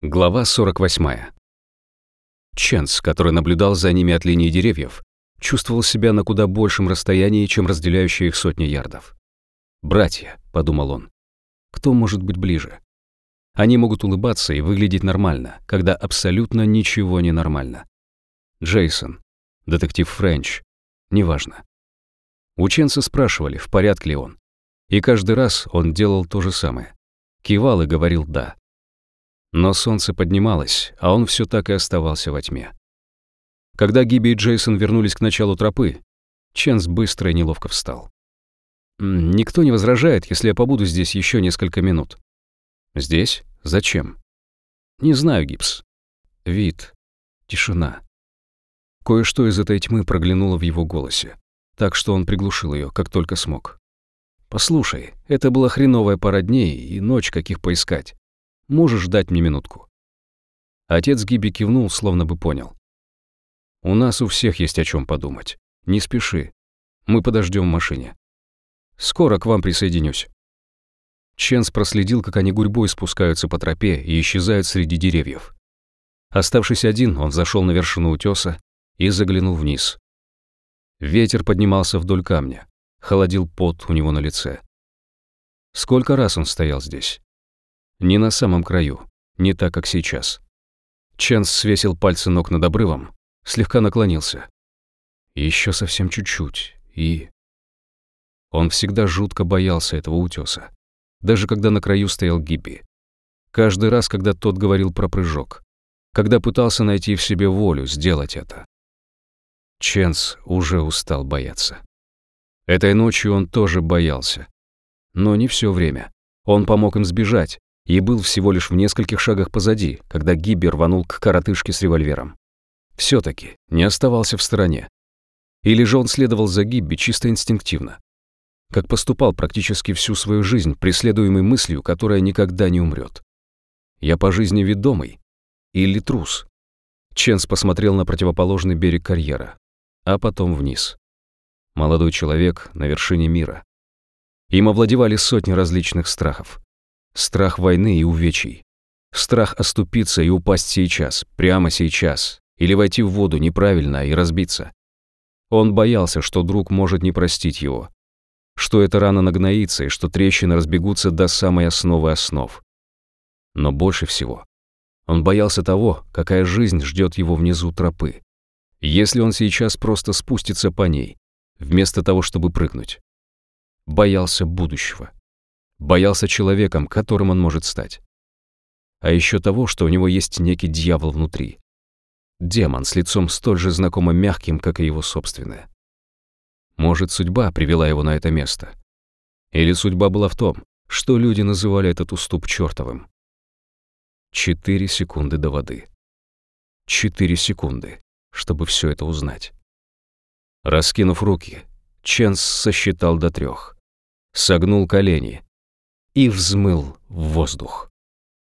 Глава 48. Ченс, который наблюдал за ними от линии деревьев, чувствовал себя на куда большем расстоянии, чем разделяющие их сотни ярдов. «Братья», — подумал он, — «кто может быть ближе?» Они могут улыбаться и выглядеть нормально, когда абсолютно ничего не нормально. Джейсон, детектив Френч, неважно. У Ченса спрашивали, в порядке ли он. И каждый раз он делал то же самое. Кивал и говорил «да». Но солнце поднималось, а он все так и оставался во тьме. Когда Гиби и Джейсон вернулись к началу тропы, Ченс быстро и неловко встал. «Никто не возражает, если я побуду здесь еще несколько минут». «Здесь? Зачем?» «Не знаю, Гипс. Вид. Тишина». Кое-что из этой тьмы проглянуло в его голосе, так что он приглушил ее, как только смог. «Послушай, это была хреновая пара дней и ночь, каких поискать. Можешь дать мне минутку?» Отец Гиби кивнул, словно бы понял. «У нас у всех есть о чем подумать. Не спеши. Мы подождем в машине. Скоро к вам присоединюсь». Ченс проследил, как они гурьбой спускаются по тропе и исчезают среди деревьев. Оставшись один, он зашел на вершину утеса и заглянул вниз. Ветер поднимался вдоль камня, холодил пот у него на лице. Сколько раз он стоял здесь? Не на самом краю, не так, как сейчас. Ченс свесил пальцы ног над обрывом, слегка наклонился. Еще совсем чуть-чуть, и... Он всегда жутко боялся этого утеса, даже когда на краю стоял Гибби. Каждый раз, когда тот говорил про прыжок, когда пытался найти в себе волю сделать это. Ченс уже устал бояться. Этой ночью он тоже боялся. Но не все время. Он помог им сбежать, и был всего лишь в нескольких шагах позади, когда Гибби рванул к коротышке с револьвером. все таки не оставался в стороне. Или же он следовал за Гибби чисто инстинктивно, как поступал практически всю свою жизнь, преследуемый мыслью, которая никогда не умрет. «Я по жизни ведомый? Или трус?» Ченс посмотрел на противоположный берег карьера, а потом вниз. Молодой человек на вершине мира. Им овладевали сотни различных страхов. Страх войны и увечий. Страх оступиться и упасть сейчас, прямо сейчас, или войти в воду неправильно и разбиться. Он боялся, что друг может не простить его, что эта рана нагноится и что трещины разбегутся до самой основы основ. Но больше всего он боялся того, какая жизнь ждет его внизу тропы. Если он сейчас просто спустится по ней, вместо того, чтобы прыгнуть. Боялся будущего. Боялся человеком, которым он может стать. А еще того, что у него есть некий дьявол внутри. Демон с лицом столь же знакомо мягким, как и его собственное. Может, судьба привела его на это место. Или судьба была в том, что люди называли этот уступ чертовым. Четыре секунды до воды. Четыре секунды, чтобы все это узнать. Раскинув руки, Ченс сосчитал до трех. Согнул колени — и взмыл в воздух.